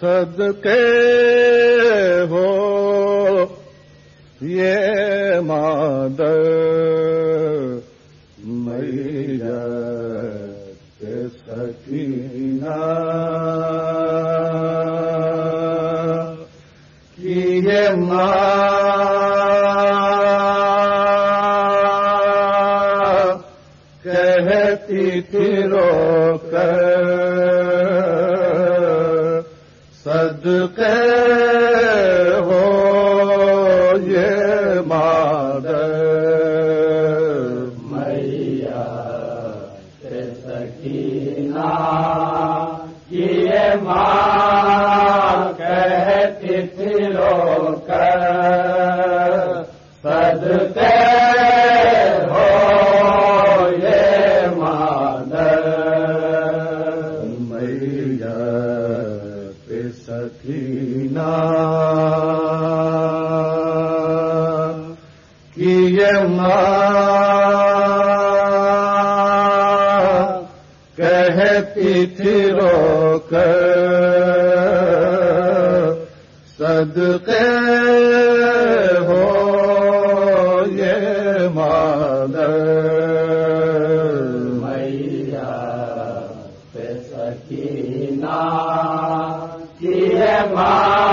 صدقے ہو یہ مادر میرا سکینہ کی یہ ماں کہتی تھی رو کر صدقے ہو یہ مادر۔ میا سکینہ یہ ماں کہتی تھی رو کر صدقے ہو یہ مادر۔ میرا پہ سکینہ کی یہ ماں کہتی تھی رو کر صدقے ہو یہ مادر میا پہ ہے